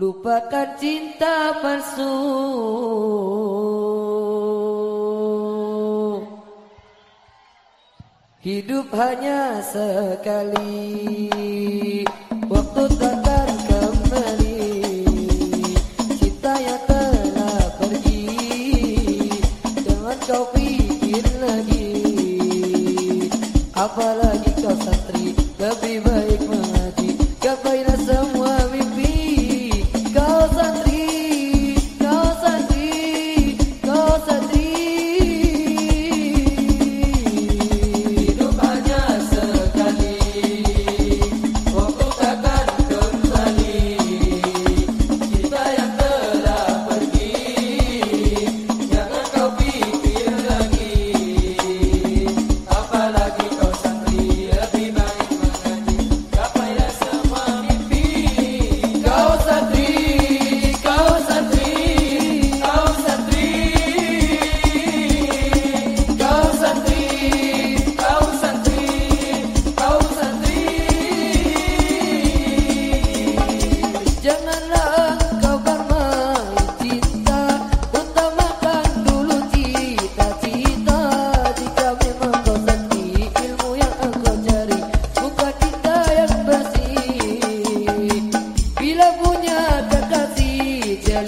Lupakan cinta palsu. Hidup hanya sekali. Waktu takkan kembali. Cinta yang telah pergi. Jangan kau pikir lagi. Apalagi kau santri Lebih baik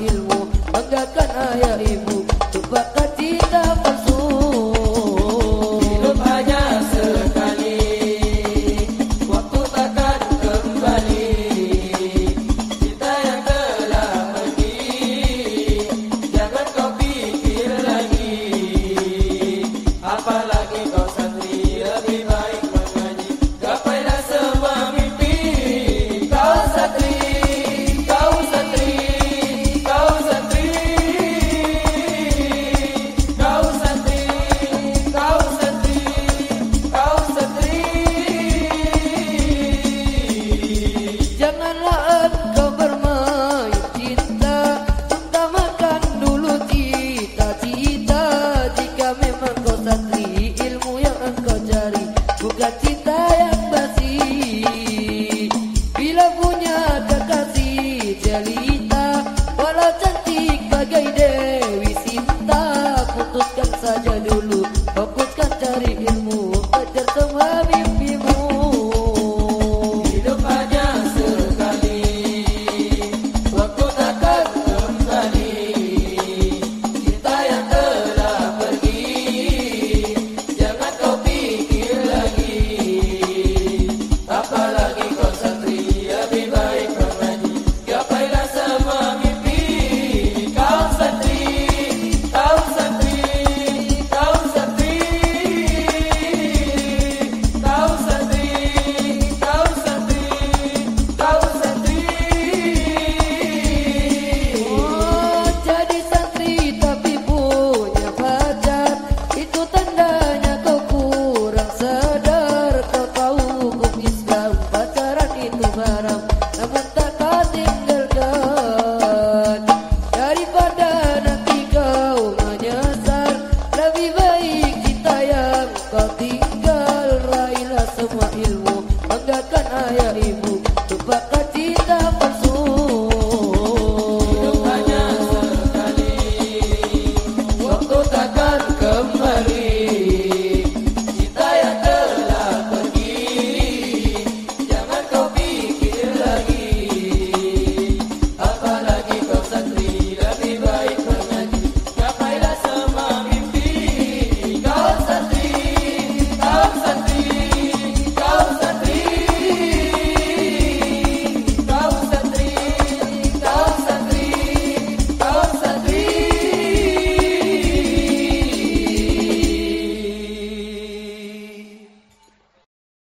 ilmu Banggakan ayah ibu yang bersih.